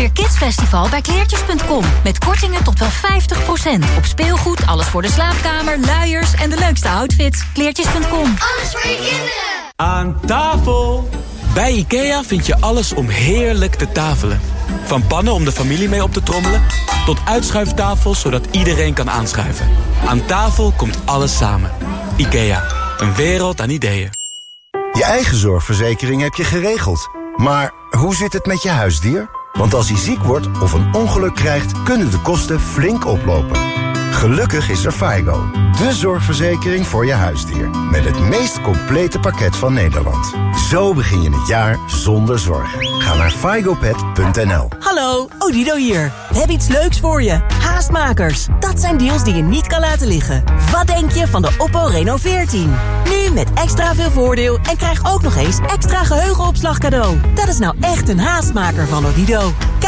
Weer Kidsfestival bij kleertjes.com. Met kortingen tot wel 50%. Op speelgoed, alles voor de slaapkamer, luiers en de leukste outfits. Kleertjes.com. Alles voor je kinderen. Aan tafel! Bij IKEA vind je alles om heerlijk te tafelen. Van pannen om de familie mee op te trommelen... tot uitschuiftafels zodat iedereen kan aanschuiven. Aan tafel komt alles samen. IKEA, een wereld aan ideeën. Je eigen zorgverzekering heb je geregeld. Maar hoe zit het met je huisdier? Want als hij ziek wordt of een ongeluk krijgt... kunnen de kosten flink oplopen. Gelukkig is er FIGO, de zorgverzekering voor je huisdier. Met het meest complete pakket van Nederland. Zo begin je het jaar zonder zorgen. Ga naar figopet.nl Hallo, Odido hier. We hebben iets leuks voor je. Haastmakers. Dat zijn deals die je niet kan laten liggen. Wat denk je van de Oppo Reno 14? Nu met extra veel voordeel en krijg ook nog eens extra geheugenopslag cadeau. Dat is nou echt een haastmaker van Odido.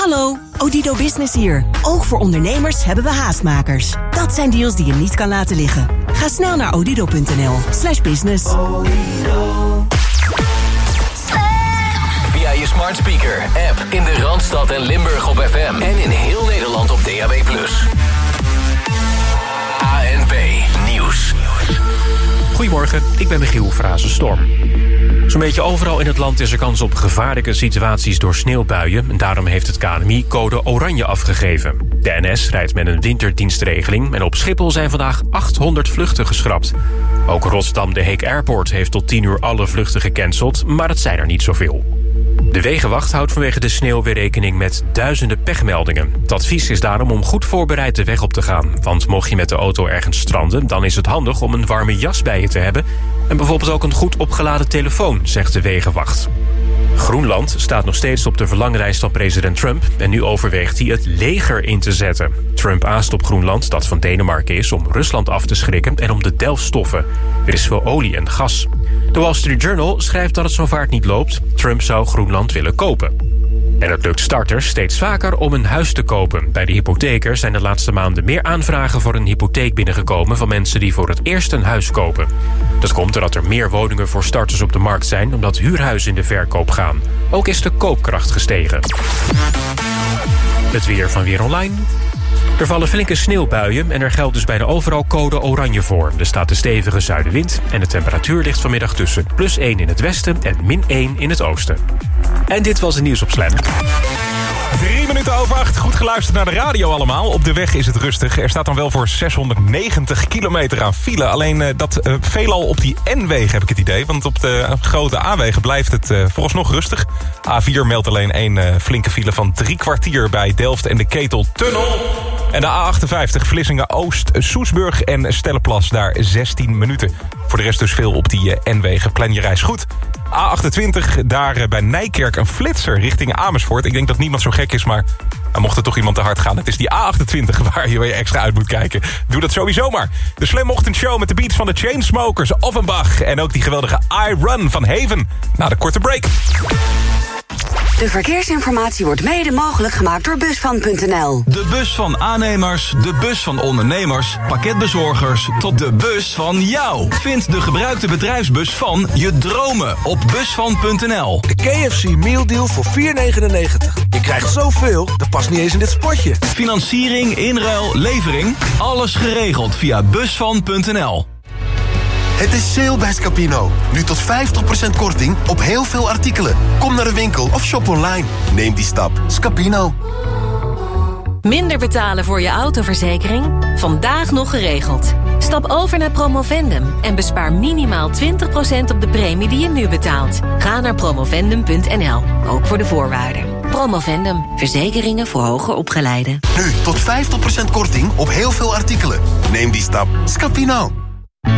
Hallo, Odido Business hier. Ook voor ondernemers hebben we haastmakers. Dat zijn deals die je niet kan laten liggen. Ga snel naar odido.nl slash business. Via je smart speaker, app in de Randstad en Limburg op FM. En in heel Nederland op DAB+. ANP Nieuws. Goedemorgen, ik ben Michiel Frazenstorm. Zo'n beetje overal in het land is er kans op gevaarlijke situaties door sneeuwbuien. En daarom heeft het KNMI code oranje afgegeven. De NS rijdt met een winterdienstregeling... en op Schiphol zijn vandaag 800 vluchten geschrapt. Ook Rotterdam de Heek Airport heeft tot 10 uur alle vluchten gecanceld... maar het zijn er niet zoveel. De Wegenwacht houdt vanwege de sneeuw weer rekening met duizenden pechmeldingen. Het advies is daarom om goed voorbereid de weg op te gaan. Want mocht je met de auto ergens stranden... dan is het handig om een warme jas bij je te hebben... en bijvoorbeeld ook een goed opgeladen telefoon, zegt de Wegenwacht. Groenland staat nog steeds op de verlanglijst van president Trump... en nu overweegt hij het leger in te zetten. Trump aast op Groenland, dat van Denemarken is... om Rusland af te schrikken en om de delfstoffen. Er is veel olie en gas. De Wall Street Journal schrijft dat het zo vaart niet loopt. Trump zou Groenland willen kopen. En het lukt starters steeds vaker om een huis te kopen. Bij de hypotheker zijn de laatste maanden meer aanvragen voor een hypotheek binnengekomen... van mensen die voor het eerst een huis kopen. Dat komt doordat er meer woningen voor starters op de markt zijn... omdat huurhuizen in de verkoop gaan. Ook is de koopkracht gestegen. Het weer van Weer Online. Er vallen flinke sneeuwbuien en er geldt dus bijna overal code oranje voor. Er staat een stevige zuidenwind en de temperatuur ligt vanmiddag tussen plus 1 in het westen en min 1 in het oosten. En dit was het nieuws op Slam. Drie minuten over acht. Goed geluisterd naar de radio allemaal. Op de weg is het rustig. Er staat dan wel voor 690 kilometer aan file. Alleen uh, dat uh, veelal op die N-wegen heb ik het idee. Want op de grote A-wegen blijft het uh, vooralsnog rustig. A4 meldt alleen één flinke file van drie kwartier... bij Delft en de Keteltunnel. En de A58 Vlissingen-Oost, Soesburg en Stellenplas... daar 16 minuten. Voor de rest dus veel op die N-wegen. Plan je reis goed. A28, daar bij Nijkerk een flitser richting Amersfoort. Ik denk dat niemand zo gek is, maar dan mocht er toch iemand te hard gaan. Het is die A28 waar je weer extra uit moet kijken. Doe dat sowieso maar. De Slam Show met de beats van de Chainsmokers, Offenbach... en ook die geweldige I Run van Haven. Na de korte break. De verkeersinformatie wordt mede mogelijk gemaakt door Busvan.nl. De bus van aannemers, de bus van ondernemers, pakketbezorgers... tot de bus van jou. Vind de gebruikte bedrijfsbus van je dromen op Busvan.nl. De KFC Meal Deal voor 4,99. Je krijgt zoveel, dat past niet eens in dit spotje. Financiering, inruil, levering, alles geregeld via Busvan.nl. Het is sale bij Scapino. Nu tot 50% korting op heel veel artikelen. Kom naar de winkel of shop online. Neem die stap. Scapino. Minder betalen voor je autoverzekering? Vandaag nog geregeld. Stap over naar Promovendum en bespaar minimaal 20% op de premie die je nu betaalt. Ga naar promovendum.nl, ook voor de voorwaarden. Promovendum, verzekeringen voor hoger opgeleiden. Nu tot 50% korting op heel veel artikelen. Neem die stap. Scapino.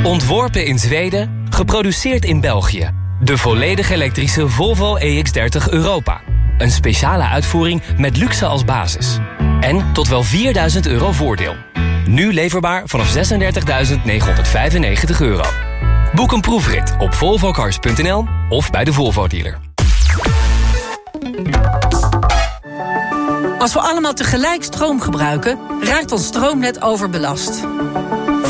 Ontworpen in Zweden, geproduceerd in België. De volledig elektrische Volvo EX30 Europa. Een speciale uitvoering met luxe als basis. En tot wel 4000 euro voordeel. Nu leverbaar vanaf 36.995 euro. Boek een proefrit op volvocars.nl of bij de Volvo dealer. Als we allemaal tegelijk stroom gebruiken, raakt ons stroomnet overbelast.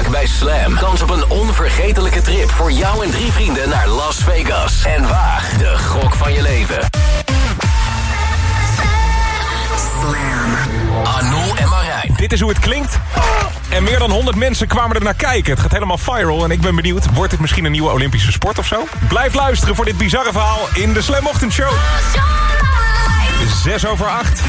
Maak bij Slam kans op een onvergetelijke trip voor jou en drie vrienden naar Las Vegas. En waag de gok van je leven. Slam. Anul en Marijn. Dit is hoe het klinkt. En meer dan 100 mensen kwamen er naar kijken. Het gaat helemaal viral en ik ben benieuwd. Wordt dit misschien een nieuwe Olympische sport of zo? Blijf luisteren voor dit bizarre verhaal in de Slam Ochtendshow. 6 over 8.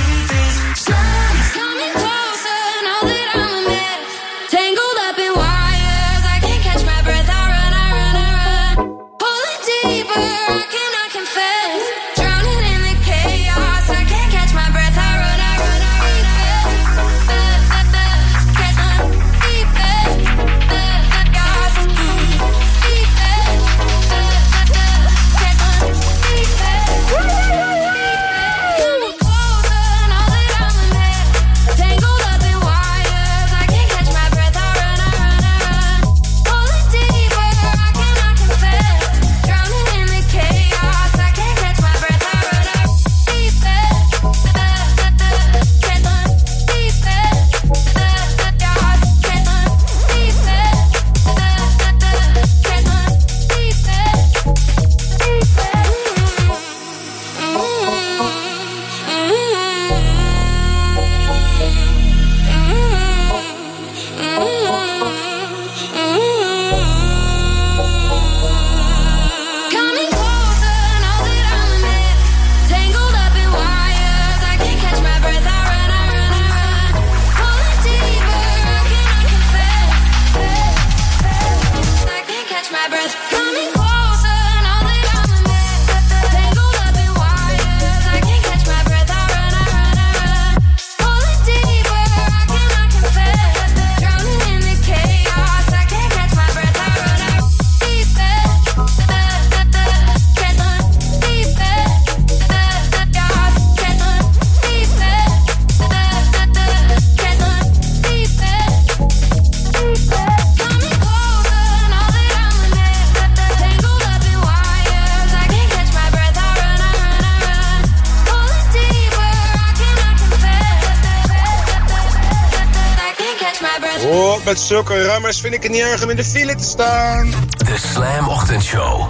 Met zulke rammers vind ik het niet erg om in de file te staan. De Slam Ochtendshow.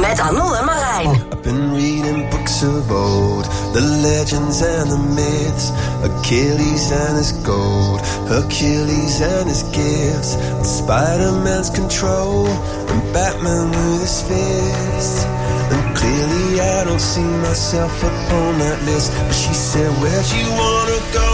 Met Anul en Marijn. I've been reading books of old, the legends and the myths, Achilles and his gold, Hercules and his gifts, Spider-Man's control, and Batman with his fists. And clearly I don't see myself upon that list, but she said, where'd you wanna go?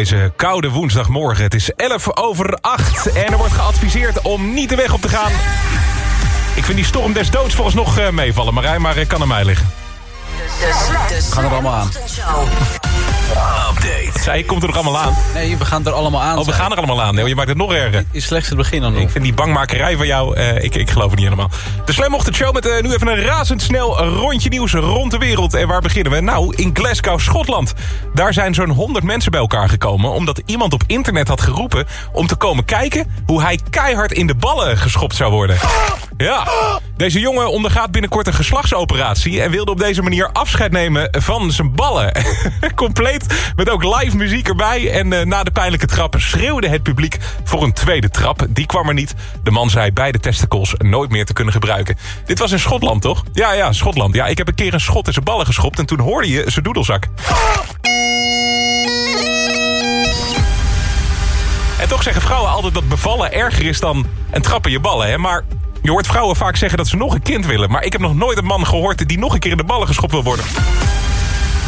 deze koude woensdagmorgen. Het is 11 over 8 en er wordt geadviseerd om niet de weg op te gaan. Ik vind die storm des doods volgens nog eh, meevallen, Marijn, maar ik kan aan mij liggen. Gaan er allemaal aan. Update. Zij komt er nog allemaal aan. Nee, we gaan er allemaal aan. Oh, we gaan er allemaal aan. Nee, je maakt het nog erger. is slechts het begin dan nog. Ik vind die bangmakerij van jou, eh, ik, ik geloof het niet helemaal. De Slam Show met eh, nu even een razendsnel rondje nieuws rond de wereld. En waar beginnen we? Nou, in Glasgow, Schotland. Daar zijn zo'n 100 mensen bij elkaar gekomen... omdat iemand op internet had geroepen om te komen kijken... hoe hij keihard in de ballen geschopt zou worden. Ja, deze jongen ondergaat binnenkort een geslachtsoperatie... en wilde op deze manier afscheid nemen van zijn ballen. Compleet met ook live muziek erbij. En eh, na de pijnlijke trap schreeuwde het publiek voor een tweede trap. Die kwam er niet. De man zei beide testicles nooit meer te kunnen gebruiken. Dit was in Schotland, toch? Ja, ja, Schotland. Ja, ik heb een keer een schot in zijn ballen geschopt... en toen hoorde je zijn doedelzak. En toch zeggen vrouwen altijd dat bevallen erger is dan een trap in je ballen, hè? Maar je hoort vrouwen vaak zeggen dat ze nog een kind willen. Maar ik heb nog nooit een man gehoord die nog een keer in de ballen geschopt wil worden.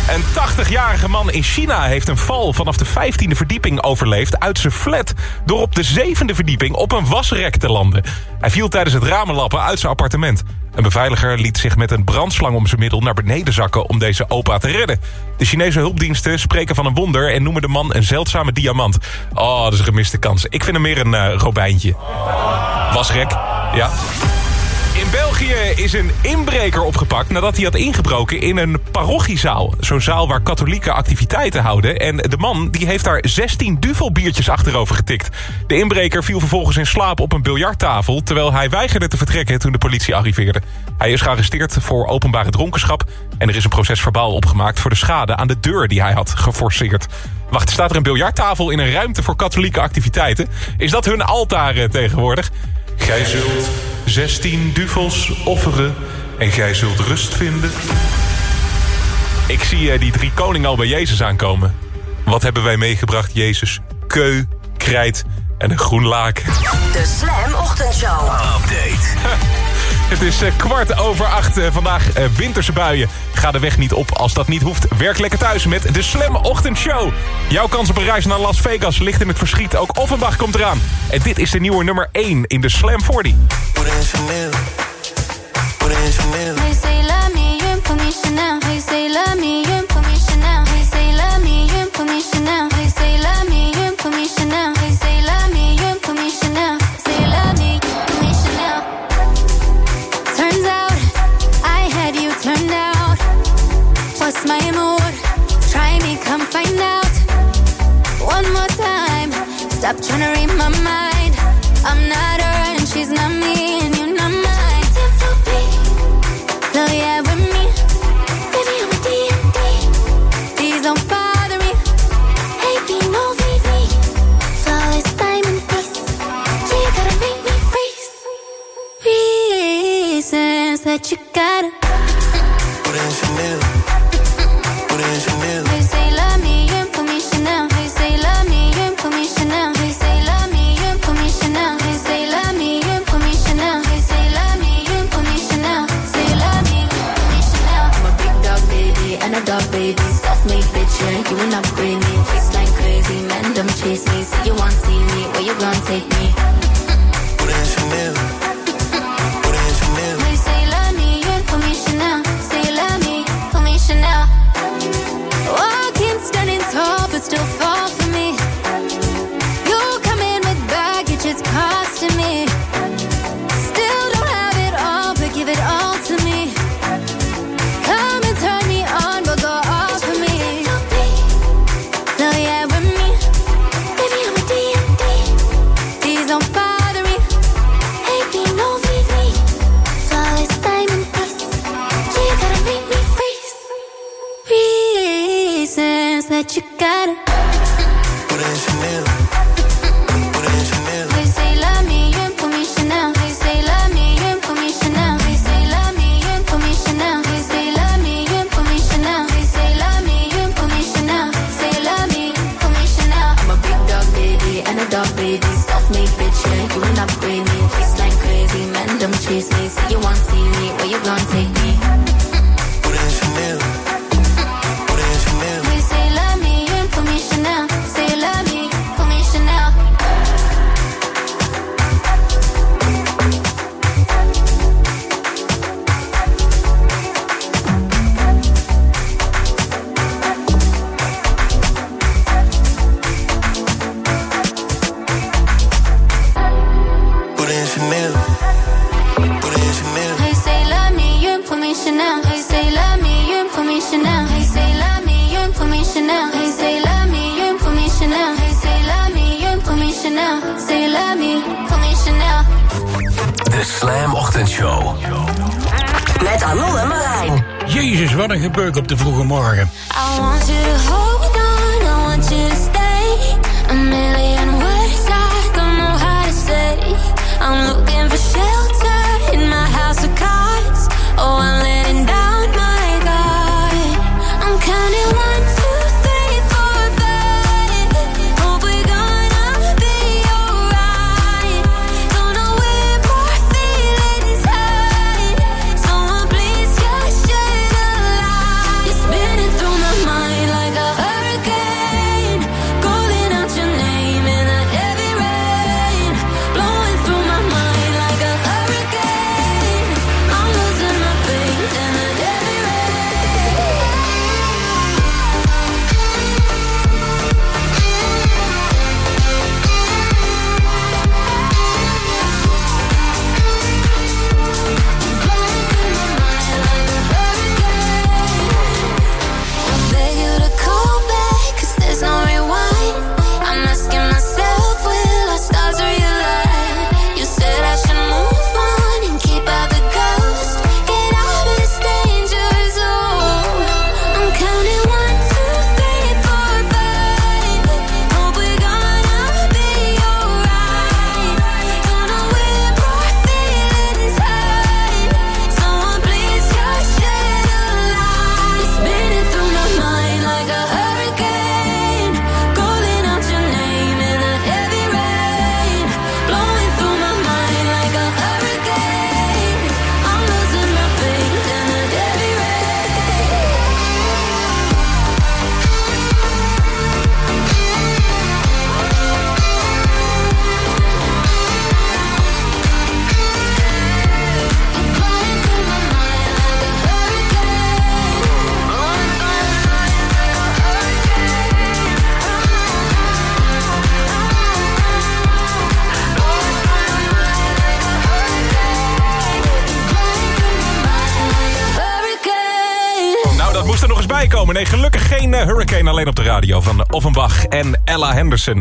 Een 80-jarige man in China heeft een val vanaf de 15e verdieping overleefd uit zijn flat... door op de zevende verdieping op een wasrek te landen. Hij viel tijdens het ramenlappen uit zijn appartement. Een beveiliger liet zich met een brandslang om zijn middel naar beneden zakken om deze opa te redden. De Chinese hulpdiensten spreken van een wonder en noemen de man een zeldzame diamant. Oh, dat is een gemiste kans. Ik vind hem meer een eh, robijntje. Wasrek, ja. In België is een inbreker opgepakt nadat hij had ingebroken in een parochiezaal. Zo'n zaal waar katholieke activiteiten houden. En de man die heeft daar 16 duvelbiertjes achterover getikt. De inbreker viel vervolgens in slaap op een biljarttafel... terwijl hij weigerde te vertrekken toen de politie arriveerde. Hij is gearresteerd voor openbare dronkenschap... en er is een proces verbaal opgemaakt voor de schade aan de deur die hij had geforceerd. Wacht, staat er een biljarttafel in een ruimte voor katholieke activiteiten? Is dat hun altaar tegenwoordig? Gij zult 16 duvels offeren en gij zult rust vinden. Ik zie eh, die drie koningen al bij Jezus aankomen. Wat hebben wij meegebracht, Jezus? Keu, krijt en een groen laken. De Slam Ochtendshow. Update. Het is eh, kwart over acht eh, vandaag eh, winterse buien. Ga de weg niet op als dat niet hoeft. Werk lekker thuis met de Slam Ochtendshow. Jouw kans op een reis naar Las Vegas ligt in het verschiet. Ook Offenbach komt eraan. En dit is de nieuwe nummer 1 in de Slam 40. They say love me, you ain't put me Chanel. They say love me, you ain't put me Chanel. Stop trying to read my mind.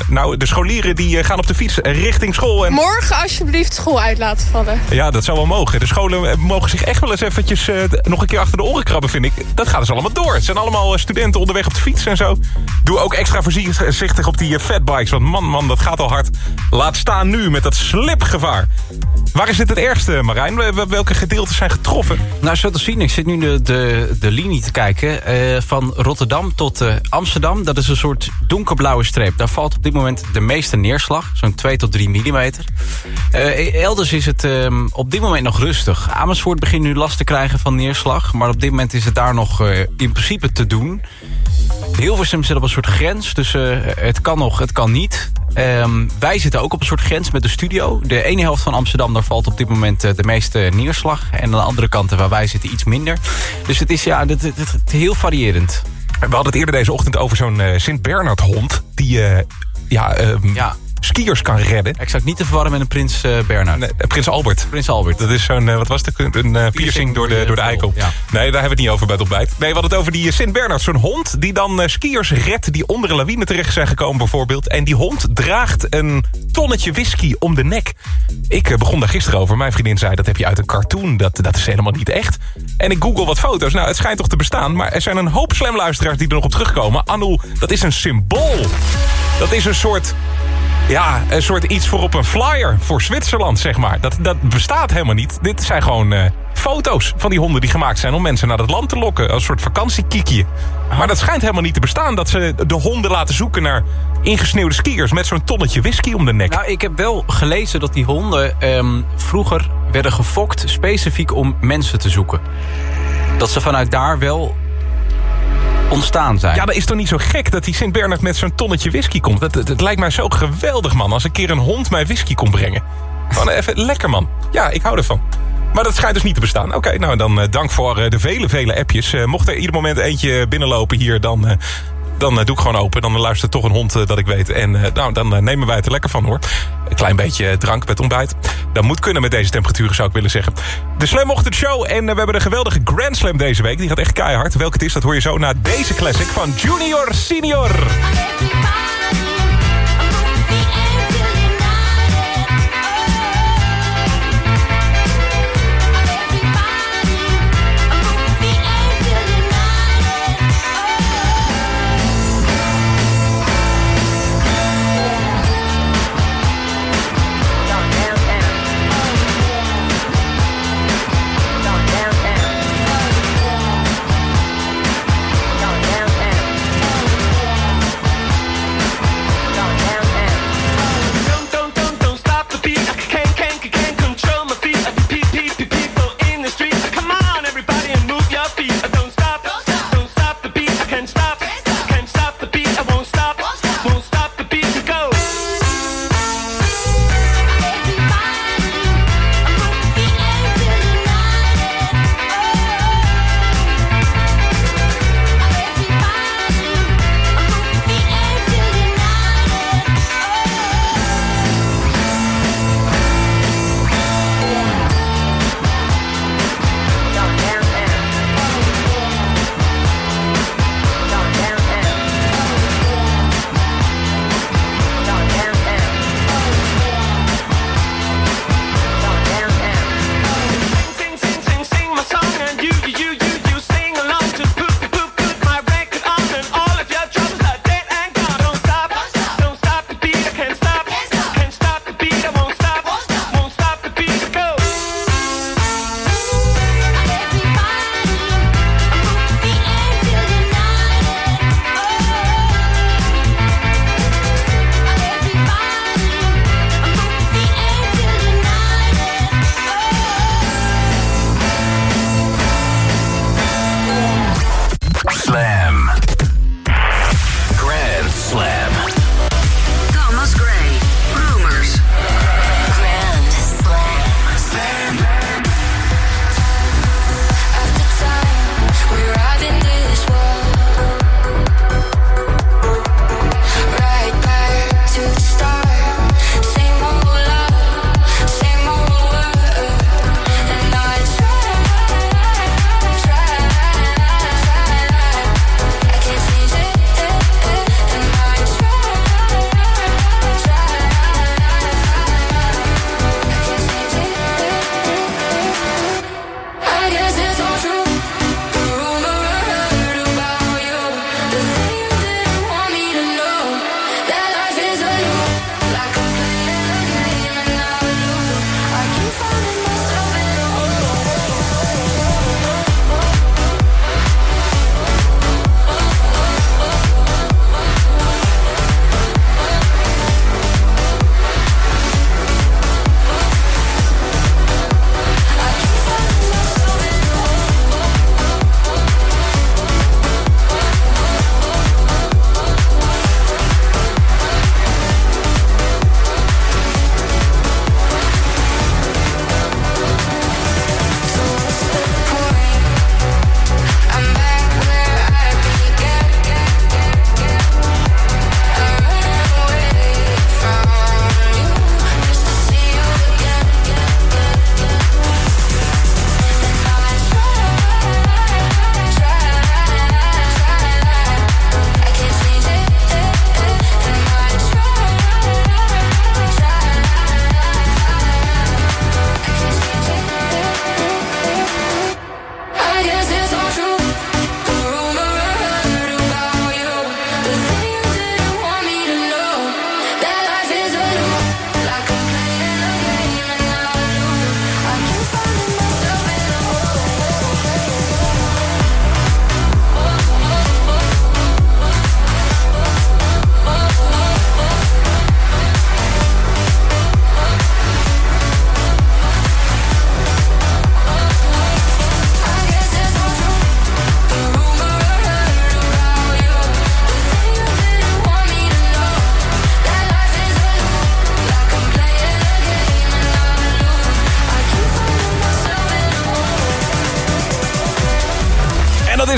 Nou, de scholieren die eh, gaan op de fiets richting school. En... Morgen alsjeblieft school uit laten vallen. Ja, dat zou wel mogen. De scholen eh, mogen zich echt wel eens eventjes eh, nog een keer achter de oren krabben, vind ik. Dat gaat dus allemaal door. Het zijn allemaal studenten onderweg op de fiets en zo. Doe ook extra voorzichtig op die fatbikes. Want man, man, dat gaat al hard. Laat staan nu met dat slipgevaar. Waar is dit het ergste, Marijn? Wel- Welke gedeeltes zijn getroffen? Nou, zo te zien, ik zit nu de, de, de linie te kijken. eh, van Rotterdam tot eh, Amsterdam. Dat is een soort donkerblauwe streep. Daar valt op dit moment de meeste neerslag. Zo'n 2 tot 3 millimeter. Eh, elders is het ehm, op dit moment nog rustig. Amersfoort begint nu last te krijgen van neerslag. Maar op dit moment is het daar nog in principe te doen. Hilversum zit op een soort grens. Dus het kan nog, het kan niet. Ehm, wij zitten ook op een soort grens met de studio. De ene helft van Amsterdam, daar valt op dit moment eh, de meeste neerslag. En aan de andere kant, waar wij zitten, iets minder. Dus het is ja, het, het, heel variërend. We hadden het eerder deze ochtend over zo'n eh, Sint-Bernard-hond... die eh, ja, ehm, skiers kan redden. Exact, niet te verwarren met een prins eh Bernhard. Nee, eh, prins Albert. Prins Albert. Dat is zo'n, eh, wat was het, een piercing door de, door de eikel. Ja. Nee, daar hebben we het niet over bij het ontbijt. Nee, we hadden het over die Sint-Bernard, zo'n hond... die dan skiers redt die onder een lawine terecht zijn gekomen bijvoorbeeld. En die hond draagt een tonnetje whisky om de nek. Ik begon daar gisteren over. Mijn vriendin zei, dat heb je uit een cartoon. Dat, dat is helemaal niet echt. En ik google wat foto's. Nou, het schijnt toch te bestaan. Maar er zijn een hoop slamluisteraars die er nog op terugkomen. Anu, dat is een symbool. Dat is een soort... Ja, een soort iets voor op een flyer voor Zwitserland, zeg maar. Dat, dat bestaat helemaal niet. Dit zijn gewoon eh, foto's van die honden die gemaakt zijn... om mensen naar het land te lokken. Een soort vakantiekiekje. Maar dat schijnt helemaal niet te bestaan. Dat ze de honden laten zoeken naar ingesneeuwde skiers... met zo'n tonnetje whisky om de nek. Nou, ik heb wel gelezen dat die honden ehm, vroeger werden gefokt... specifiek om mensen te zoeken. Dat ze vanuit daar wel ontstaan zijn. Ja, dat is toch niet zo gek dat die Sint-Bernard met zo'n tonnetje whisky komt. Het, het, lijkt mij zo geweldig, man. Als een keer een hond mij whisky kon brengen. Gewoon even lekker, man. Ja, ik hou ervan. Maar dat schijnt dus niet te bestaan. Oké, nou dan eh, dank voor eh, de vele, vele appjes. Eh, mocht er ieder moment eentje binnenlopen hier, dan, dan eh, doe ik gewoon open. Dan luistert toch een hond eh, dat ik weet. En eh, nou, dan nemen wij het er lekker van, hoor. Een klein beetje drank met ontbijt. Dat moet kunnen met deze temperaturen, zou ik willen zeggen. De Slam Show. En we hebben een geweldige Grand Slam deze week. Die gaat echt keihard. Welke het is, dat hoor je zo na deze classic van Junior Senior.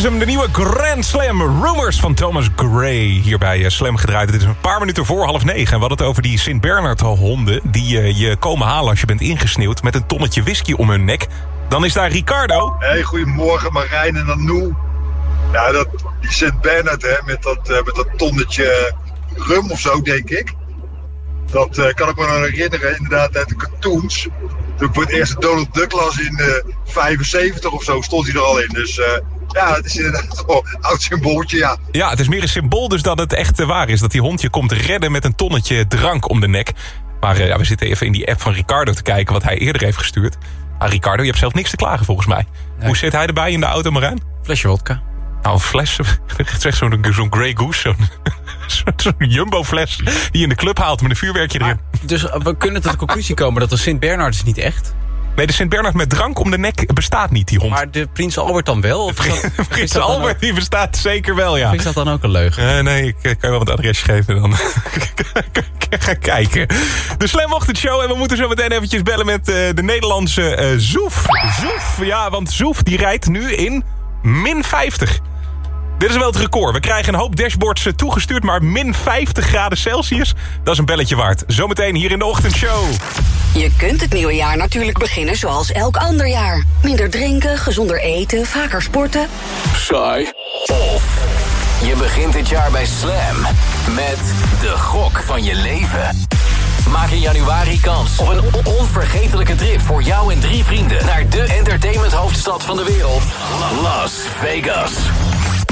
Is hem, de nieuwe Grand Slam Rumors van Thomas Gray. Hier bij eh, Slam gedraaid. Het is een paar minuten voor half negen. En we hadden het over die Sint Bernard honden... die eh, je komen halen als je bent ingesneeuwd... met een tonnetje whisky om hun nek. Dan is daar Ricardo. Hey, goedemorgen Marijn en Anou. Ja, dat, die Sint Bernard hè, met, dat, eh, met dat tonnetje rum of zo, denk ik. Dat kan ik me nog herinneren, inderdaad, uit de cartoons. Toen ik voor het eerst Donald Duck las in eh 75 of zo, stond hij er al in. Dus ja, het is inderdaad wel een oud symbooltje, ja. Ja, het is meer een symbool dus dat het echt eh, waar is. Dat die hond je komt redden met een tonnetje drank om de nek. Maar eh, ja, we zitten even in die app van Ricardo te kijken... wat hij eerder heeft gestuurd. Ah, Ricardo, je hebt zelf niks te klagen volgens mij. Hoe zit hij erbij in de auto, Marijn? Flesje wodka. Nou, een fles. Het is zo'n zo'n Grey Goose. Zo'n jumbo-fles die je in de club haalt met een vuurwerkje erin. Dus eh, we kunnen tot de conclusie komen dat de Sint Bernard is niet echt. Nee, de Sint Bernard met drank om de nek bestaat niet, die hond. Maar de Prins Albert dan wel? Of dat- Prins dat Albert, ook- die bestaat zeker wel, ja. Of is dat dan ook een leugen? Eh, nee, ik eh, kan je wel wat adresje geven dan. Ga kijken. De Slam Ochtendshow. En we moeten zo meteen eventjes bellen met eh, de Nederlandse Zoef. Zoef, ja, want Zoef die rijdt nu in min 50. Dit is wel het record. We krijgen een hoop dashboards eh, toegestuurd, maar min 50 graden Celsius, dat is een belletje waard. Zometeen hier in de ochtendshow. Je kunt het nieuwe jaar natuurlijk beginnen zoals elk ander jaar. Minder drinken, gezonder eten, vaker sporten. Saai. Of je begint dit jaar bij Slam met de gok van je leven. Maak in januari kans op een onvergetelijke trip voor jou en drie vrienden... naar de entertainmenthoofdstad van de wereld, Las Vegas.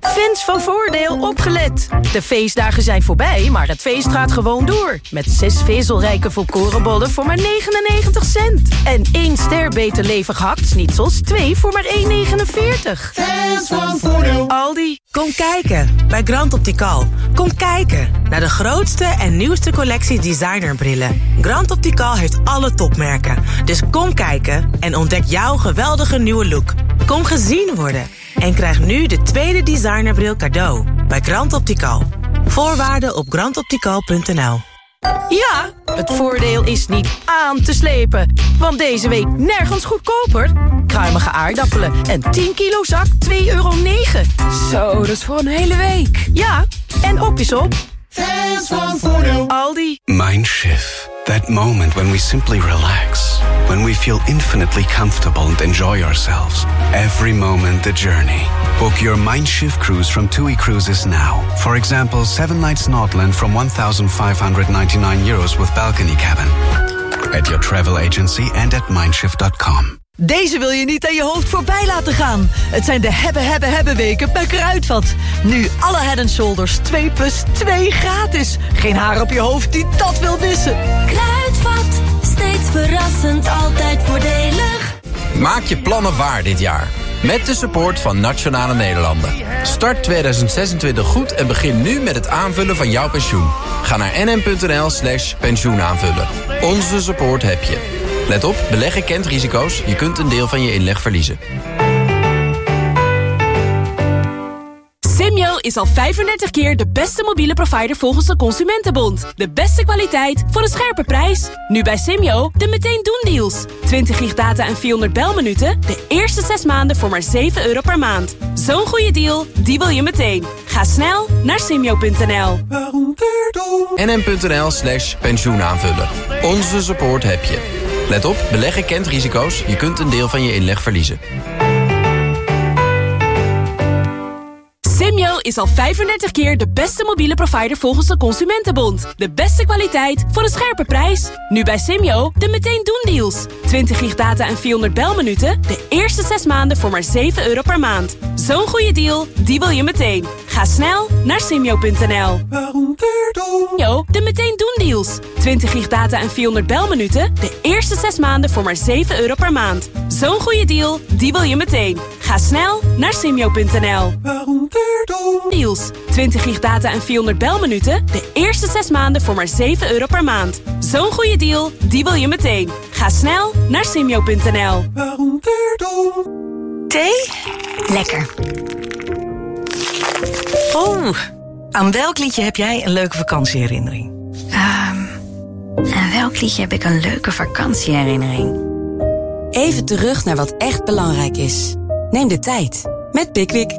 Fans van Voordeel opgelet. De feestdagen zijn voorbij, maar het feest gaat gewoon door. Met zes vezelrijke volkorenbollen voor maar 99 cent. En één ster beter levig hakt-snitsels, twee voor maar 1,49. Fans van Voordeel. Aldi. Kom kijken bij Grand Optical. Kom kijken naar de grootste en nieuwste collectie designerbrillen. Grand Optical heeft alle topmerken. Dus kom kijken en ontdek jouw geweldige nieuwe look. Kom gezien worden en krijg nu de tweede designerbril cadeau bij Grand Optical. Voorwaarden op grandoptical.nl. Ja, het voordeel is niet aan te slepen. Want deze week nergens goedkoper. Kruimige aardappelen en 10 kilo zak 2,9 euro. Zo, dat is voor een hele week. Ja, en op is op. Fans van Voordeel. Aldi. Mindshift. That moment when we simply relax. When we feel infinitely comfortable and enjoy ourselves. Every moment the journey. Book your Mindshift cruise from TUI Cruises now. For example, 7 nights Nordland from 1,599 euros with balcony cabin. At your travel agency and at mindshift.com. Deze wil je niet aan je hoofd voorbij laten gaan. Het zijn de hebben, hebben, hebben weken bij Kruidvat. Nu alle Head Shoulders 2 plus 2 gratis. Geen haar op je hoofd die dat wil missen. Kruidvat, verrassend, altijd voordelig. Maak je plannen waar dit jaar. Met de support van Nationale Nederlanden. Start 2026 goed en begin nu met het aanvullen van jouw pensioen. Ga naar nm.nl slash pensioenaanvullen. Onze support heb je. Let op, beleggen kent risico's. Je kunt een deel van je inleg verliezen. Simyo is al 35 keer de beste mobiele provider volgens de Consumentenbond. De beste kwaliteit voor een scherpe prijs. Nu bij Simyo de meteen doen deals. 20 gig data en 400 belminuten. De eerste 6 maanden voor maar 7 euro per maand. Zo'n goede deal, die wil je meteen. Ga snel naar simyo.nl. nm.nl slash pensioenaanvullen. Onze support heb je. Let op, beleggen kent risico's. Je kunt een deel van je inleg verliezen. Simyo is al 35 keer de beste mobiele provider volgens de Consumentenbond. De beste kwaliteit voor een scherpe prijs. Nu bij Simyo de meteen doen deals. 20 gig data en 400 belminuten. De eerste 6 maanden voor maar 7 euro per maand. Zo'n goede deal, die wil je meteen. Ga snel naar simyo.nl. Jo, de meteen doen deals. 20 gig data en 400 belminuten. De eerste 6 maanden voor maar 7 euro per maand. Zo'n goede deal, die wil je meteen. Ga snel naar simyo.nl. Deals. 20 gig data en 400 belminuten. De eerste 6 maanden voor maar 7 euro per maand. Zo'n goede deal, die wil je meteen. Ga snel naar simyo.nl. Thee? Lekker. Oh, aan welk liedje heb jij een leuke vakantieherinnering? Ehm, aan welk liedje heb ik een leuke vakantieherinnering? Even terug naar wat echt belangrijk is. Neem de tijd met Pickwick.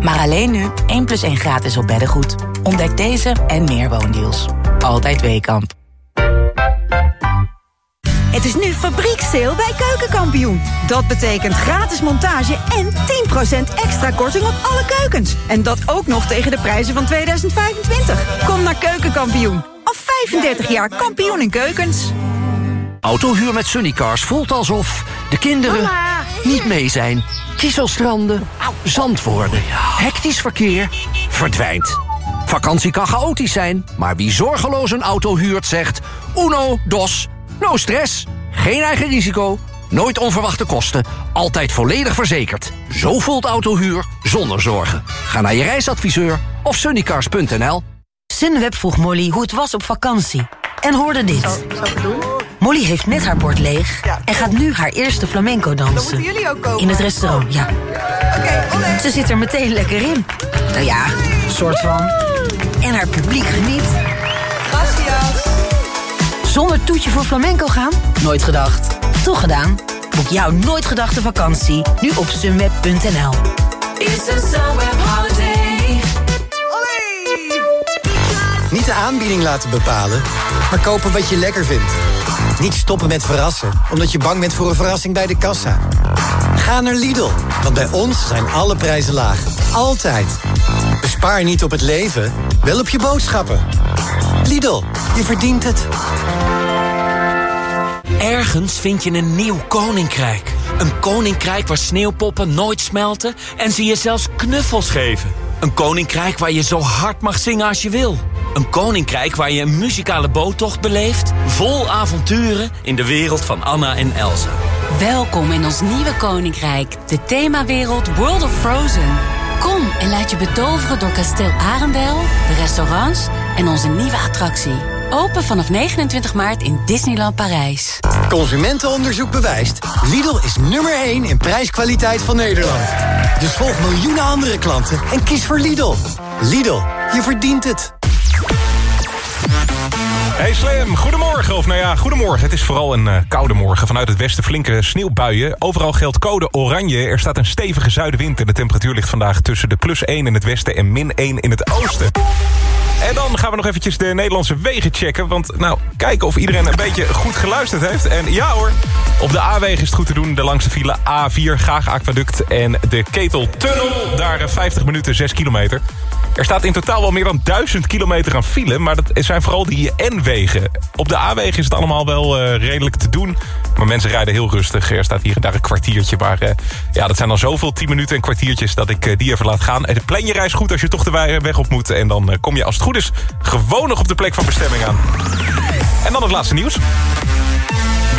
Maar alleen nu 1 plus 1 gratis op beddengoed. Ontdek deze en meer woondeals. Altijd Weekamp. Het is nu fabrieksteel bij Keukenkampioen. Dat betekent gratis montage en 10% extra korting op alle keukens. En dat ook nog tegen de prijzen van 2025. Kom naar Keukenkampioen. Al 35 jaar kampioen in keukens. Autohuur met Sunnycars voelt alsof de kinderen niet mee zijn. Kieselstranden, zand worden, hectisch verkeer, verdwijnt. Vakantie kan chaotisch zijn, maar wie zorgeloos een auto huurt zegt... Uno, dos, no stress, geen eigen risico, nooit onverwachte kosten... altijd volledig verzekerd. Zo voelt autohuur zonder zorgen. Ga naar je reisadviseur of sunnycars.nl. Sunweb vroeg Molly hoe het was op vakantie. En hoorde dit. Molly heeft net haar bord leeg en gaat nu haar eerste flamenco dansen. moeten jullie ook komen. In het restaurant, ja. Ze zit er meteen lekker in. Nou ja, soort van. En haar publiek geniet. Zonder toetje voor flamenco gaan? Nooit gedacht. Toch gedaan? Boek jouw nooit gedachte vakantie nu op sunweb.nl. It's a Sunweb holiday. Niet de aanbieding laten bepalen, maar kopen wat je lekker vindt. Niet stoppen met verrassen, omdat je bang bent voor een verrassing bij de kassa. Ga naar Lidl, want bij ons zijn alle prijzen laag. Altijd. Bespaar niet op het leven, wel op je boodschappen. Lidl, je verdient het. Ergens vind je een nieuw koninkrijk. Een koninkrijk waar sneeuwpoppen nooit smelten en ze je zelfs knuffels geven. Een koninkrijk waar je zo hard mag zingen als je wil. Een koninkrijk waar je een muzikale boottocht beleeft... vol avonturen in de wereld van Anna en Elsa. Welkom in ons nieuwe koninkrijk, de themawereld World of Frozen. Kom en laat je betoveren door kasteel Arendel, de restaurants en onze nieuwe attractie. Open vanaf 29 maart in Disneyland Parijs. Consumentenonderzoek bewijst. Lidl is nummer 1 in prijskwaliteit van Nederland. Dus volg miljoenen andere klanten en kies voor Lidl. Lidl, je verdient het. Hey Slam, goedemorgen. Of nou ja, goedemorgen. Het is vooral een eh, koude morgen. Vanuit het westen flinke sneeuwbuien. Overal geldt code oranje. Er staat een stevige zuidenwind en de temperatuur ligt vandaag tussen de plus 1 in het westen en min 1 in het oosten. En dan gaan we nog eventjes de Nederlandse wegen checken. Want nou, kijken of iedereen een beetje goed geluisterd heeft. En ja hoor, op de A-wegen is het goed te doen. De langste file A4, Gaag Aquaduct en de Keteltunnel. Daar eh, 50 minuten, 6 kilometer. Er staat in totaal wel meer dan 1000 kilometer aan file. Maar dat zijn vooral die N-wegen. Op de A-wegen is het allemaal wel eh, redelijk te doen. Maar mensen rijden heel rustig. Er staat hier en daar een kwartiertje. Maar eh, ja, dat zijn dan zoveel 10 minuten en kwartiertjes... dat ik eh, die even laat gaan. En plan je reis goed als je toch de we- weg op moet. En dan kom je als het goed is gewoon nog op de plek van bestemming aan. En dan het laatste nieuws.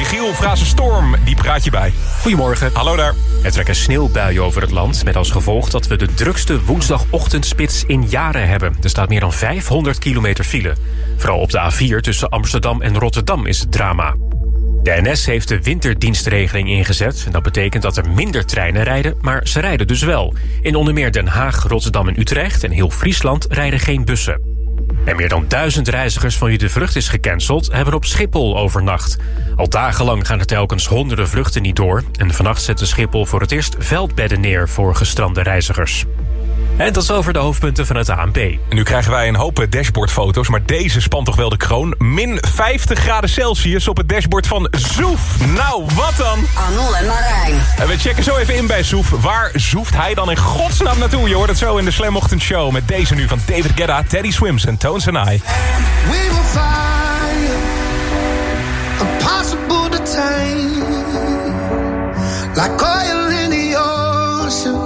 Michiel Frazen Storm, die praat je bij. Goedemorgen. Hallo daar. Er trekken sneeuwbuien over het land... met als gevolg dat we de drukste woensdagochtendspits in jaren hebben. Er staat meer dan 500 kilometer file. Vooral op de A4 tussen Amsterdam en Rotterdam is het drama. De NS heeft de winterdienstregeling ingezet. En dat betekent dat er minder treinen rijden, maar ze rijden dus wel. In onder meer Den Haag, Rotterdam en Utrecht en heel Friesland rijden geen bussen. En meer dan duizend reizigers van wie de vlucht is gecanceld... hebben op Schiphol overnacht. Al dagenlang gaan er telkens honderden vluchten niet door... en vannacht zette Schiphol voor het eerst veldbedden neer voor gestrande reizigers. En tot over de hoofdpunten van het ANP. En nu krijgen wij een hoop dashboardfoto's, maar deze spant toch wel de kroon. Min 50 graden Celsius op het dashboard van Zoef. Nou, wat dan? Anul en Marijn. En we checken zo even in bij Zoef. Waar zoeft hij dan in godsnaam naartoe? Je hoort het zo in de Slam Ochtend Show met deze nu van David Guetta, Teddy Swims en Tones and I. We will find impossible to tame, like oil in the ocean.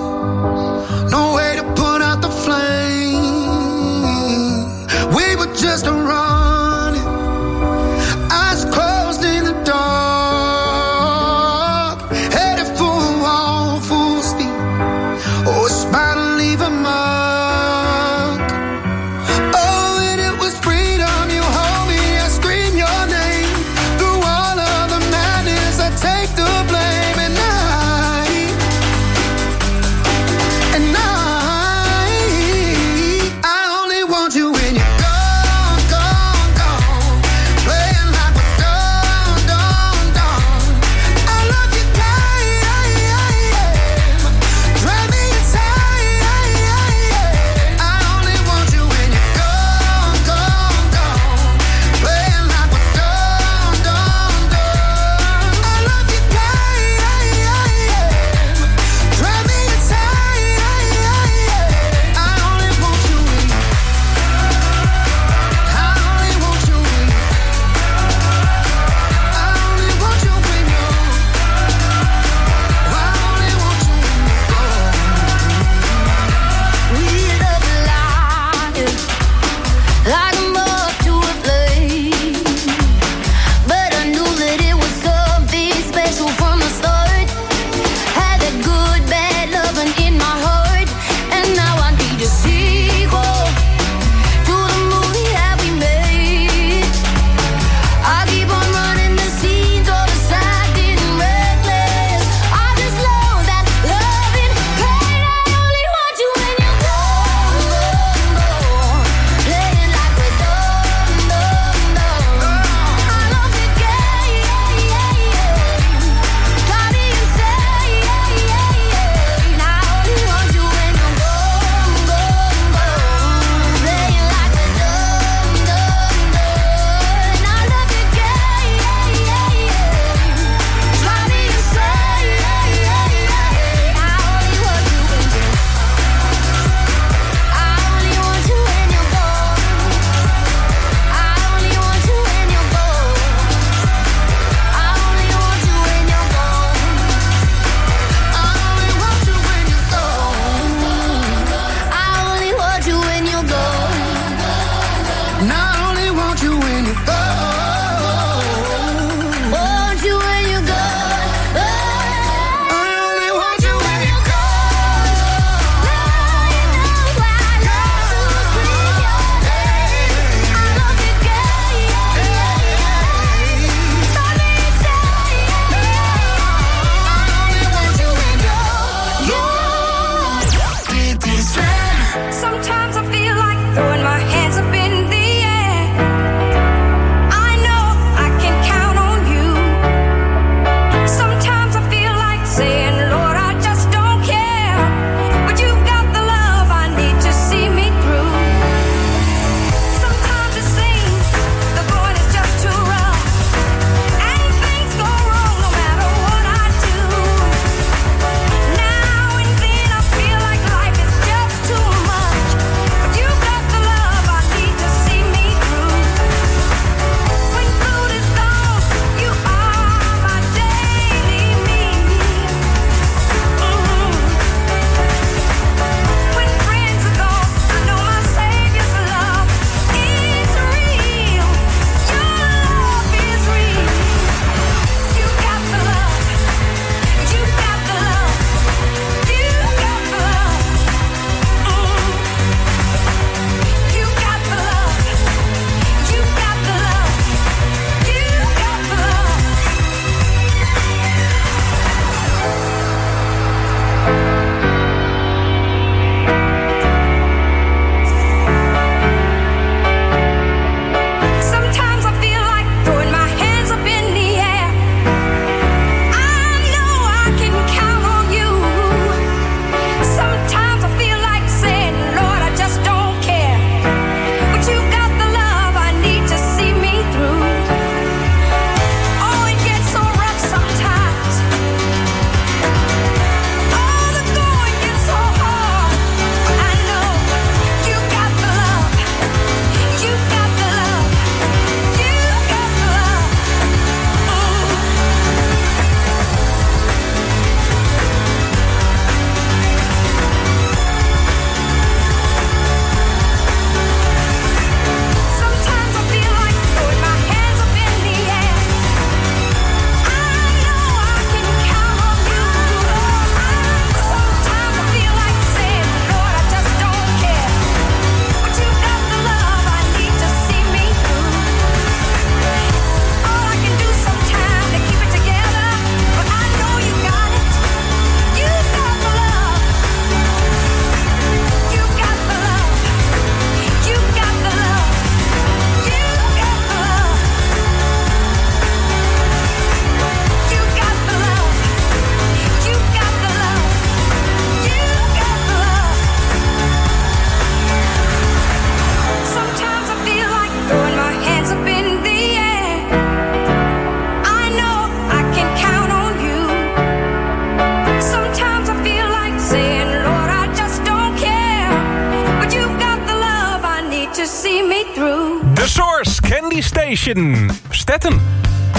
Stetten.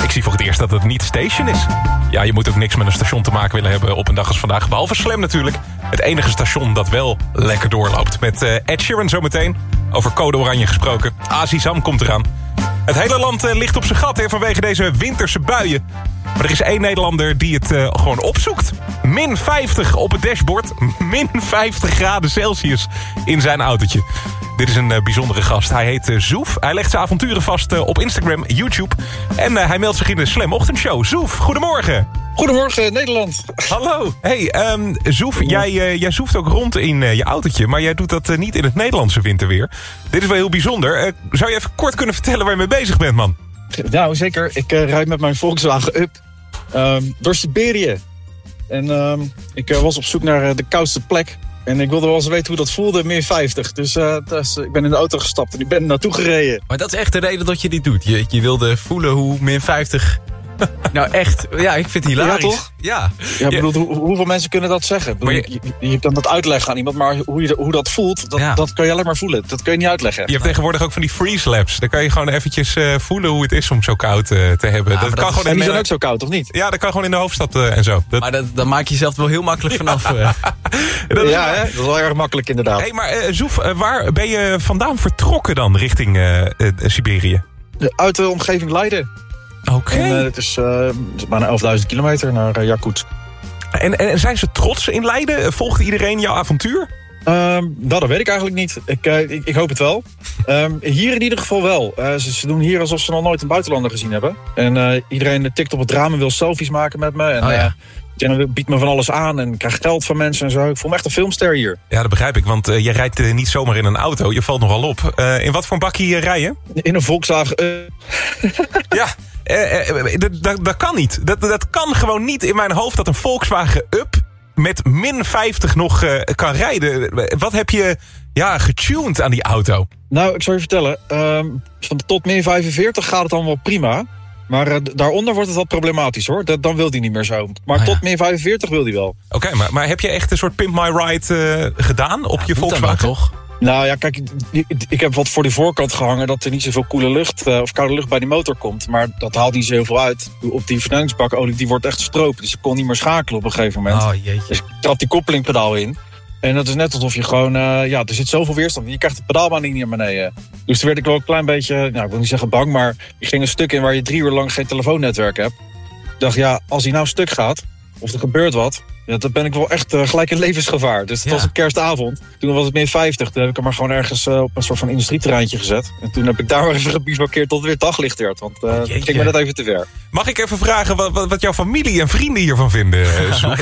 Ik zie voor het eerst dat het niet station is. Ja, je moet ook niks met een station te maken willen hebben op een dag als vandaag. Behalve Slam natuurlijk. Het enige station dat wel lekker doorloopt. Met eh, Ed Sheeran zometeen. Over code oranje gesproken. Azizam komt eraan. Het hele land eh, ligt op zijn gat hè, vanwege deze winterse buien. Maar er is één Nederlander die het eh, gewoon opzoekt. Min 50 op het dashboard. Min 50 graden Celsius in zijn autootje. Dit is een eh, bijzondere gast. Hij heet eh, Zoef. Hij legt zijn avonturen vast op Instagram, YouTube. En hij meldt zich in de Slam Ochtendshow. Zoef, goedemorgen. Goedemorgen, Nederland. Hallo. Hey, ehm Zoef, jij, jij zoeft ook rond in je autootje... maar jij doet dat niet in het Nederlandse winterweer. Dit is wel heel bijzonder. Zou je even kort kunnen vertellen waar je mee bezig bent, man? Nou, zeker. Ik rijd met mijn Volkswagen Up ehm, door Siberië. En ehm, ik eh, was op zoek naar eh, de koudste plek. En ik wilde wel eens weten hoe dat voelde, min 50. Dus, eh, ik ben in de auto gestapt en ik ben naartoe gereden. Maar dat is echt de reden dat je dit doet. Je, je wilde voelen hoe min 50... nou echt, ja, ik vind het hilarisch. Ja, toch? Ja. Ja, ik bedoel, hoe- hoeveel mensen kunnen dat zeggen? Ik bedoel, je, je, je kan dat uitleggen aan iemand, maar hoe, je, hoe dat voelt, dat, dat kan je alleen maar voelen. Dat kun je niet uitleggen. Je hebt tegenwoordig ook van die freeze labs. Daar kan je gewoon eventjes eh, voelen hoe het is om zo koud eh, te hebben. dat dat kan is- gewoon en die zijn ook zo koud, of niet? Ja, dat kan gewoon in de hoofdstad eh, en zo. Dat, Maar dat, dan maak je jezelf wel heel makkelijk vanaf. eh. dat is ja, hè? dat is wel erg makkelijk inderdaad. Hey, maar eh, Zoef, waar ben je vandaan vertrokken dan richting Siberië? Uit de omgeving Leiden. Oké. En, eh, het is eh, bijna 11.000 kilometer naar uh, Jakut. En, en zijn ze trots in Leiden? Volgt iedereen jouw avontuur? Nou, dat weet ik eigenlijk niet. Ik, eh, ik, ik hoop het wel. Ehm, hier in ieder geval wel. Eh, ze, ze doen hier alsof ze nog nooit een buitenlander gezien hebben. En eh, iedereen tikt op het raam en wil selfies maken met me. En, Oh ja. eh, Jenna biedt me van alles aan en krijgt geld van mensen en zo. Ik voel me echt een filmster hier. Ja, dat begrijp ik, want eh, je rijdt eh, niet zomaar in een auto. Je valt nogal op. Eh, in wat voor een bakkie eh, rij je? In een Volkswagen. eh, ja, eh, eh, dat- dat dat kan niet. Dat, dat kan gewoon niet in mijn hoofd dat een Volkswagen Up met min 50 nog eh, kan rijden. Wat heb je ja, getuned aan die auto? Nou, ik zal je vertellen. ehm, van tot min 45 gaat het dan wel prima. Maar eh, daaronder wordt het wel problematisch hoor. Dat, dan wil hij niet meer zo. Maar Ah, tot min 45 wil hij wel. Oké, maar, maar heb je echt een soort Pimp My Ride gedaan op je Volkswagen? toch? Nou ja, kijk, ik, heb wat voor die voorkant gehangen dat er niet zoveel koele lucht eh, of koude lucht bij die motor komt. Maar dat haalt niet zoveel uit. Op die versnellingsbakolie die wordt echt gestropen. Dus ik kon niet meer schakelen op een gegeven moment. Oh jeetje. Dus ik trap die koppelingpedaal in. En dat is net alsof je gewoon, eh, ja, er zit zoveel weerstand. in. Je krijgt de pedaalbaan niet naar beneden. Dus toen werd ik wel een klein beetje, nou, ik wil niet zeggen bang, maar ik ging een stuk in waar je drie uur lang geen telefoonnetwerk hebt. Ik dacht, ja, als hij nou stuk gaat, of er gebeurt wat, ja, dan ben ik wel echt eh, gelijk in levensgevaar. Dus het was op kerstavond. Toen was het min 50. Toen heb ik hem maar gewoon ergens eh, op een soort van industrieterreintje gezet. En toen heb ik daar maar even gebivakkeerd tot het weer daglicht werd. Want eh het ging me net even te ver. Mag ik even vragen wat, wat, jouw familie en vrienden hiervan vinden?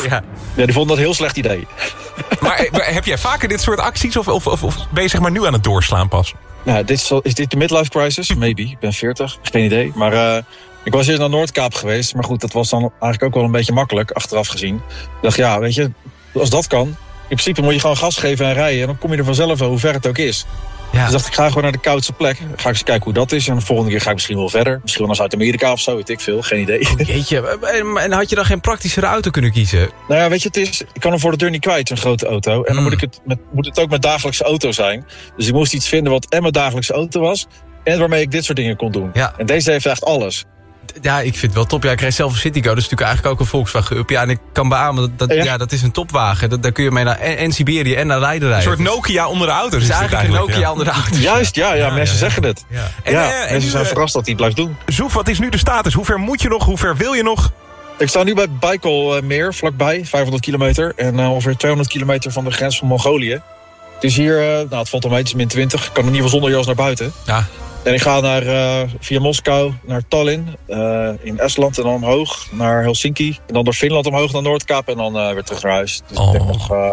ja. ja, die vonden dat een heel slecht idee. maar, maar heb jij vaker dit soort acties of, of, of, of ben je zeg maar nu aan het doorslaan pas? Nou, dit is, is dit de midlife crisis? Maybe. Ik ben 40. Geen idee. Maar ik was eerst naar Noordkaap geweest. Maar goed, dat was dan eigenlijk ook wel een beetje makkelijk, achteraf gezien. Ik dacht, ja, weet je, als dat kan... In principe moet je gewoon gas geven en rijden. En dan kom je er vanzelf wel, hoe ver het ook is. Dus dacht ik, ga gewoon naar de koudste plek. Ga ik eens kijken hoe dat is. En de volgende keer ga ik misschien wel verder. Misschien wel naar Zuid-Amerika of zo, weet ik veel. Geen idee. Jeetje, en, had je dan geen praktischere auto kunnen kiezen? Nou ja, weet je, het is, ik kan hem voor de deur niet kwijt, zo'n grote auto. En dan moet, ik het met, moet het ook mijn dagelijkse auto zijn. Dus ik moest iets vinden wat en mijn dagelijkse auto was... en waarmee ik dit soort dingen kon doen. En deze heeft echt alles. Ja, ik vind het wel top. Ja, ik rijd zelf een Citigo. Dat is natuurlijk eigenlijk ook een Volkswagen Up. Ja, en ik kan beamen, dat, dat, ja. dat is een topwagen. Dat, daar kun je mee naar en, en Siberië en naar Leiden Een rijden. soort Nokia onder de auto's. Het is eigenlijk een Nokia ja. onder de auto's. Juist, ja, ja, mensen zeggen het. Ja, En, eh, en mensen zijn eh, verrast dat hij het blijft doen. Zoef, wat is nu de status? Hoe ver moet je nog? Hoe ver wil je nog? Ik sta nu bij Baikal eh, meer, vlakbij, 500 kilometer. En eh, ongeveer 200 kilometer van de grens van Mongolië. Het is hier, eh, nou het valt al mee, het is min 20. Ik kan in ieder geval zonder jas naar buiten. Ja. En ik ga naar, eh, via Moskou naar Tallinn eh, in Estland en dan omhoog naar Helsinki. En dan door Finland omhoog naar Noordkaap en dan eh, weer terug naar huis. Dus ik denk nog, eh,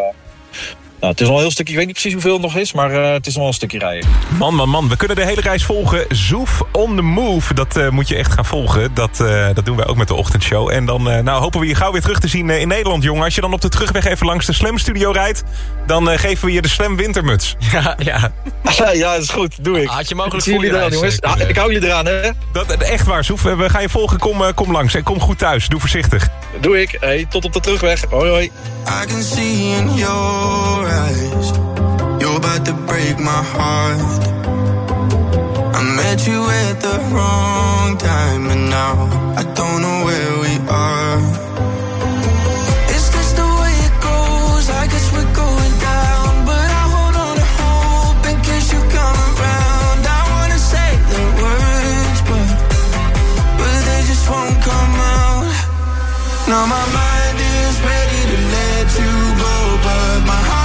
nou, het is al een heel stukje, ik weet niet precies hoeveel het nog is, maar eh, het is nog wel een stukje rijden. Man, man, man. We kunnen de hele reis volgen. Zoef on the move. Dat eh, moet je echt gaan volgen. Dat, eh, dat doen wij ook met de ochtendshow. En dan eh, nou, hopen we je gauw weer terug te zien in Nederland, jongen. Als je dan op de terugweg even langs de Slam Studio rijdt... dan eh, geven we je de Slam wintermuts. Ja, ja. ja, dat is goed, doe ik. Had je mogelijk voor jullie je eraan, reis, jongens. Ah, ik hou jullie eraan, hè? Dat, echt waar, Zoef. We gaan je volgen. Kom, kom langs. En kom goed thuis. Doe voorzichtig. Doe ik. Hey, tot op de terugweg. Hoi, hoi. I can see in your eyes. You're about to break my heart. I met you at the wrong time, and now I don't know where we are. The way it goes? I guess we're going down, but I hold on to hope in case you come around. I wanna say the words, but but they just won't come out. Now my mind is ready to let you go, but my heart.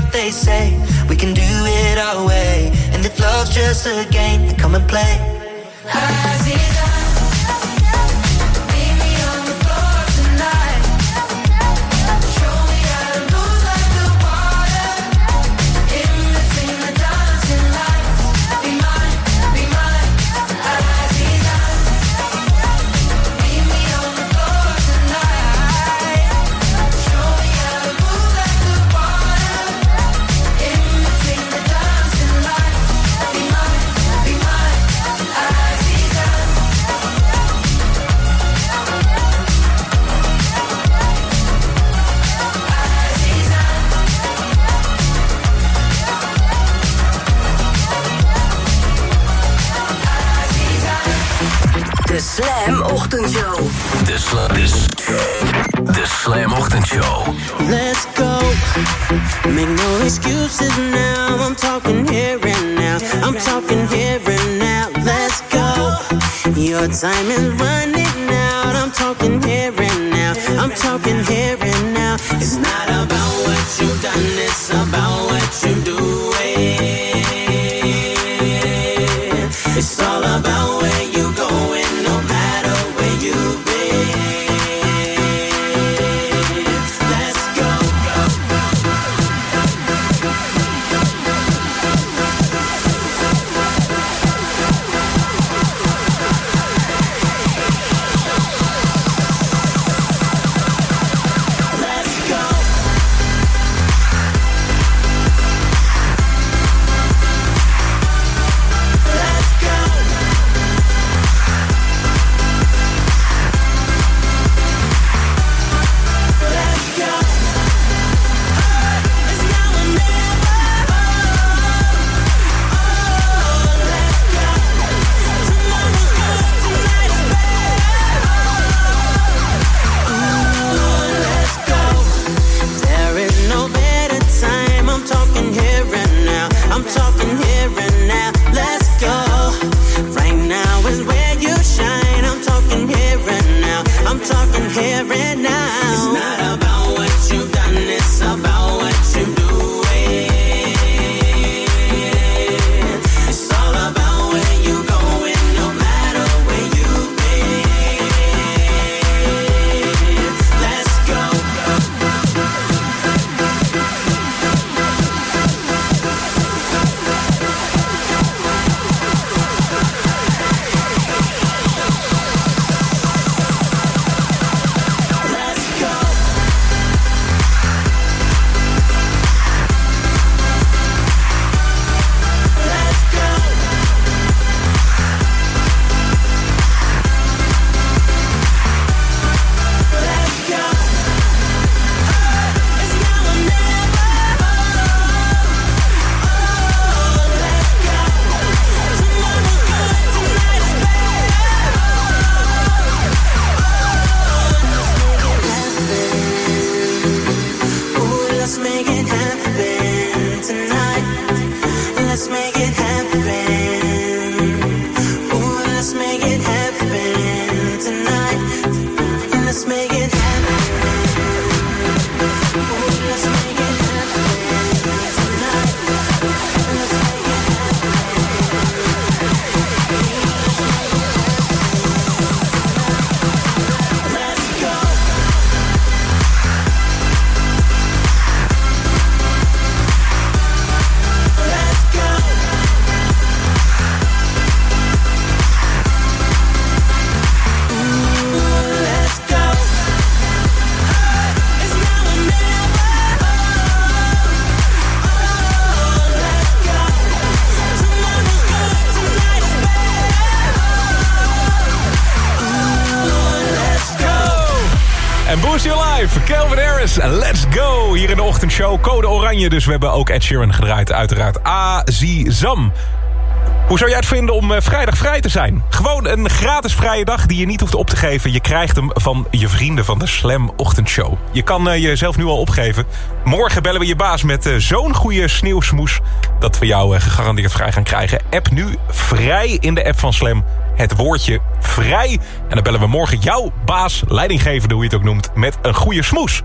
what they say. We can do it our way. And if love's just a game, then come and play. Eyes time is running out. I'm talking here and now. I'm talking here and now. It's not about what you've done, it's tonight. Let's make it Dus we hebben ook Ed Sheeran gedraaid, uiteraard. Azizam. Hoe zou jij het vinden om eh, vrijdag vrij te zijn? Gewoon een gratis vrije dag die je niet hoeft op te geven. Je krijgt hem van je vrienden van de Slam Ochtendshow. Je kan eh, jezelf nu al opgeven. Morgen bellen we je baas met eh, zo'n goede sneeuwsmoes... dat we jou gegarandeerd vrij gaan krijgen. App nu vrij in de app van Slam. Het woordje vrij. En dan bellen we morgen jouw baas, leidinggevende, hoe je het ook noemt... met een goede smoes.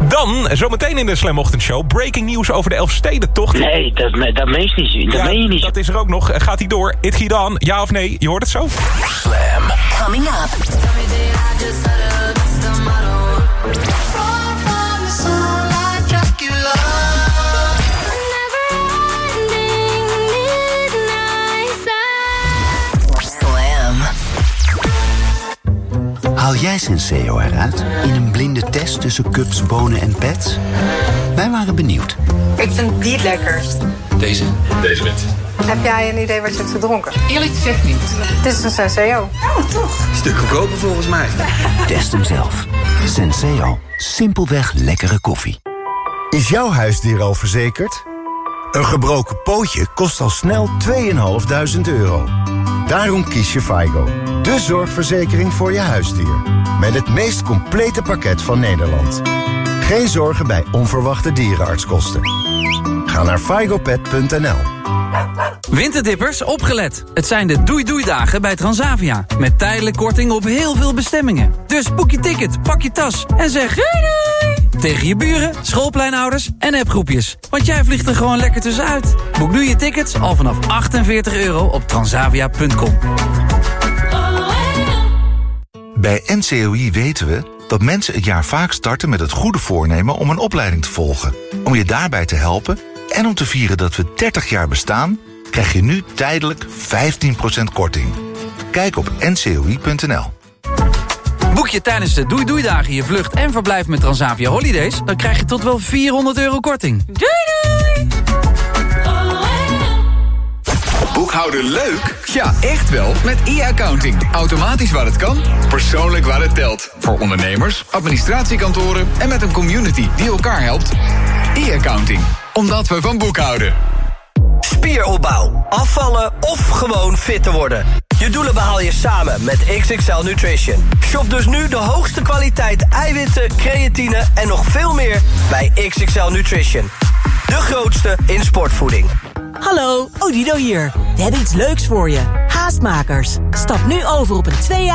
Dan, zometeen in de Slam Ochtendshow... breaking news over de Elfstedentocht. Nee, dat, dat meen je niet. Dat Ja, meen je niet. Dat is er ook nog. Gaat hij door? It gaat on? Ja of nee? Je hoort het zo? Slam. Coming up. Haal jij Senseo eruit in een blinde test tussen cups, bonen en pets? Wij waren benieuwd. Ik vind die het lekkerst. Deze? Deze wit. Heb jij een idee wat je hebt gedronken? Eerlijk gezegd niet. Dit is een Senseo. Oh, toch? Stuk goedkoper volgens mij. Test hem zelf. Senseo. Simpelweg lekkere koffie. Is jouw huisdier al verzekerd? Een gebroken pootje kost al snel 2.500 euro. Daarom kies je FIGO, de zorgverzekering voor je huisdier. Met het meest complete pakket van Nederland. Geen zorgen bij onverwachte dierenartskosten. Ga naar figopet.nl. Winterdippers, opgelet. Het zijn de doei-doei-dagen bij Transavia. Met tijdelijk korting op heel veel bestemmingen. Dus boek je ticket, pak je tas en zeg! Tegen je buren, schoolpleinouders en appgroepjes. Want jij vliegt er gewoon lekker tussenuit. Boek nu je tickets al vanaf 48 euro op transavia.com. Bij NCOI weten we dat mensen het jaar vaak starten met het goede voornemen om een opleiding te volgen. Om je daarbij te helpen en om te vieren dat we 30 jaar bestaan, krijg je nu tijdelijk 15% korting. Kijk op ncoi.nl. Boek je tijdens de Doei Doei Dagen je vlucht en verblijf met Transavia Holidays... dan krijg je tot wel 400 euro korting. Doei doei! Boekhouden leuk? Ja, echt wel. Met e-accounting. Automatisch waar het kan, persoonlijk waar het telt. Voor ondernemers, administratiekantoren en met een community die elkaar helpt. E-accounting. Omdat we van boekhouden. Spieropbouw, afvallen of gewoon fit te worden. Je doelen behaal je samen met XXL Nutrition. Shop dus nu de hoogste kwaliteit eiwitten, creatine en nog veel meer bij XXL Nutrition. De grootste in sportvoeding. Hallo, Odido hier. We hebben iets leuks voor je. Haastmakers. Stap nu over op een twee